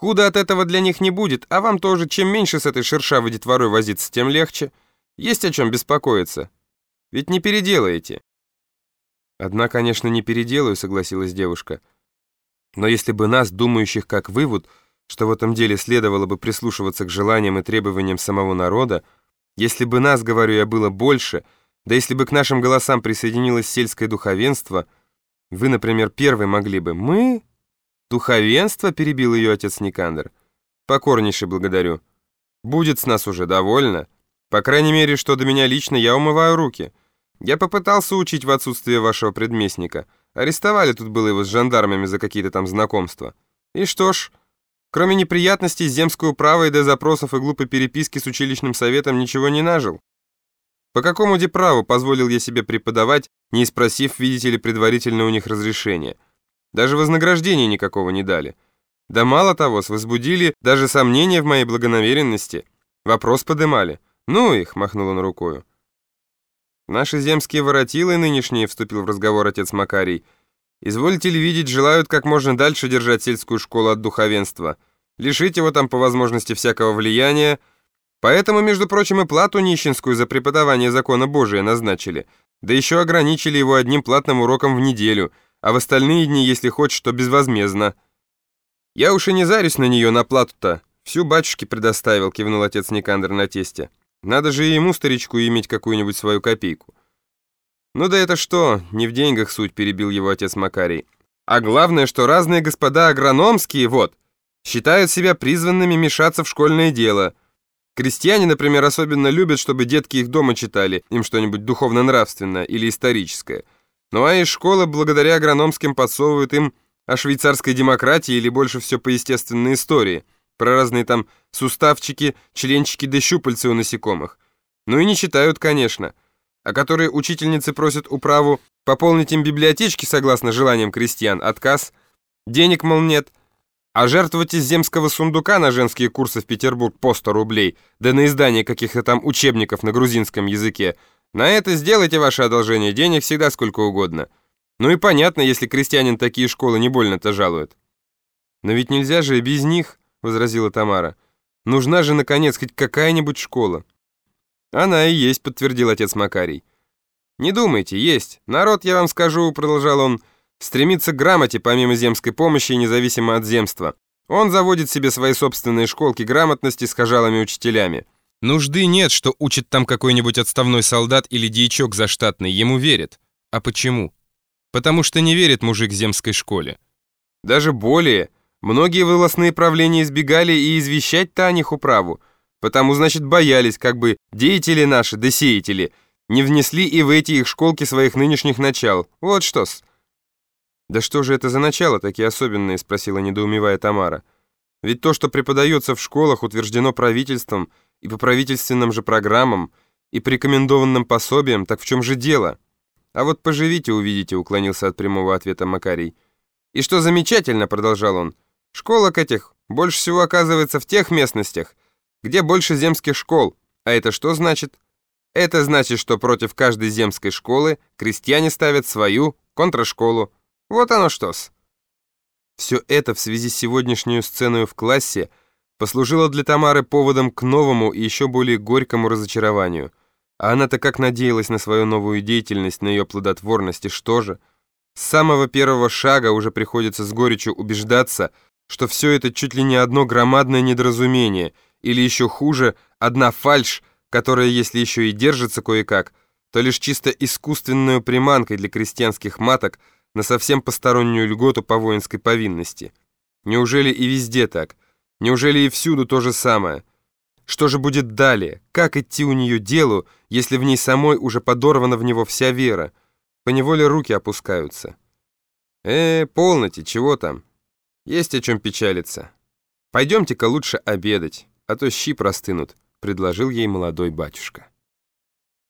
Худо от этого для них не будет, а вам тоже, чем меньше с этой шершавой детворой возиться, тем легче. Есть о чем беспокоиться. Ведь не переделаете». «Одна, конечно, не переделаю», — согласилась девушка. «Но если бы нас, думающих как вывод, что в этом деле следовало бы прислушиваться к желаниям и требованиям самого народа, если бы нас, говорю я, было больше, да если бы к нашим голосам присоединилось сельское духовенство, вы, например, первый могли бы. Мы? Духовенство, перебил ее отец Никандр. Покорнейше благодарю. Будет с нас уже довольно. По крайней мере, что до меня лично, я умываю руки. Я попытался учить в отсутствие вашего предместника. Арестовали тут было его с жандармами за какие-то там знакомства. И что ж, Кроме неприятностей, земскую право и до запросов и глупой переписки с училищным советом ничего не нажил. По какому деправу позволил я себе преподавать, не спросив, видите ли, предварительно у них разрешения? Даже вознаграждения никакого не дали. Да мало того, возбудили даже сомнения в моей благонамеренности. Вопрос подымали. Ну их, махнул он рукою. Наши земские воротилы нынешние, вступил в разговор отец Макарий, — Извольте ли видеть, желают как можно дальше держать сельскую школу от духовенства, лишить его там по возможности всякого влияния, поэтому, между прочим, и плату нищенскую за преподавание закона Божия назначили, да еще ограничили его одним платным уроком в неделю, а в остальные дни, если хочешь, то безвозмездно. Я уж и не зарюсь на нее, на плату-то. Всю батюшке предоставил, кивнул отец Никандр на тесте. Надо же и ему, старичку, иметь какую-нибудь свою копейку. «Ну да это что, не в деньгах суть», — перебил его отец Макарий. «А главное, что разные господа агрономские, вот, считают себя призванными мешаться в школьное дело. Крестьяне, например, особенно любят, чтобы детки их дома читали, им что-нибудь духовно-нравственное или историческое. Ну а из школы благодаря агрономским подсовывают им о швейцарской демократии или больше все по естественной истории, про разные там суставчики, членчики да щупальцы у насекомых. Ну и не читают, конечно» о которой учительницы просят управу пополнить им библиотечки согласно желаниям крестьян, отказ, денег, мол, нет, а жертвовать из земского сундука на женские курсы в Петербург по 100 рублей, да на издание каких-то там учебников на грузинском языке, на это сделайте ваше одолжение, денег всегда сколько угодно. Ну и понятно, если крестьянин такие школы не больно-то жалует. Но ведь нельзя же и без них, возразила Тамара. Нужна же, наконец, хоть какая-нибудь школа. «Она и есть», — подтвердил отец Макарий. «Не думайте, есть. Народ, я вам скажу», — продолжал он, «стремится к грамоте помимо земской помощи и независимо от земства. Он заводит себе свои собственные школки грамотности с хожалыми учителями. Нужды нет, что учит там какой-нибудь отставной солдат или дьячок заштатный, ему верят. А почему? Потому что не верит мужик земской школе. Даже более, многие волосные правления избегали и извещать-то о них управу, Потому, значит, боялись, как бы деятели наши, да сеятели, не внесли и в эти их школки своих нынешних начал. Вот что-с. «Да что же это за начало такие особенные?» — спросила недоумевая Тамара. «Ведь то, что преподается в школах, утверждено правительством и по правительственным же программам, и по рекомендованным пособиям, так в чем же дело?» «А вот поживите, увидите», — уклонился от прямого ответа Макарий. «И что замечательно», — продолжал он, — «школок этих больше всего оказывается в тех местностях, где больше земских школ. А это что значит? Это значит, что против каждой земской школы крестьяне ставят свою контршколу. Вот оно что-с. Все это в связи с сегодняшней сценой в классе послужило для Тамары поводом к новому и еще более горькому разочарованию. А она-то как надеялась на свою новую деятельность, на ее плодотворность, и что же? С самого первого шага уже приходится с горечью убеждаться, что все это чуть ли не одно громадное недоразумение — или еще хуже, одна фальшь, которая, если еще и держится кое-как, то лишь чисто искусственную приманкой для крестьянских маток на совсем постороннюю льготу по воинской повинности. Неужели и везде так? Неужели и всюду то же самое? Что же будет далее? Как идти у нее делу, если в ней самой уже подорвана в него вся вера? Поневоле руки опускаются. Э, полноте, чего там? Есть о чем печалиться. Пойдемте-ка лучше обедать а то щи простынут», — предложил ей молодой батюшка.